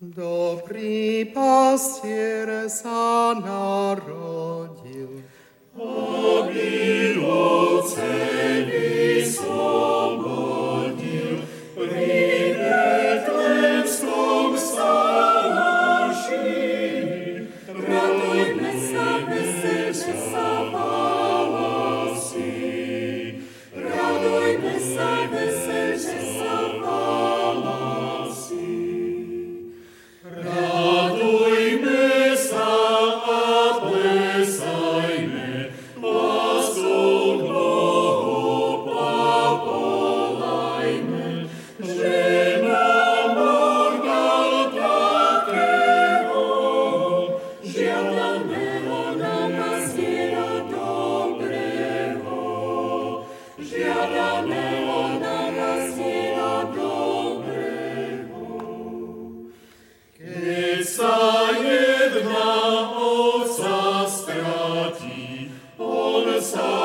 Dobrý pastier sa narodil. Aby ovce vyslobodil, pri Betlehemskom stalaši. Radujme sa, veselme sa, Halasi, radujme sa, veselme sa, sa jedna ovca stratí, on sa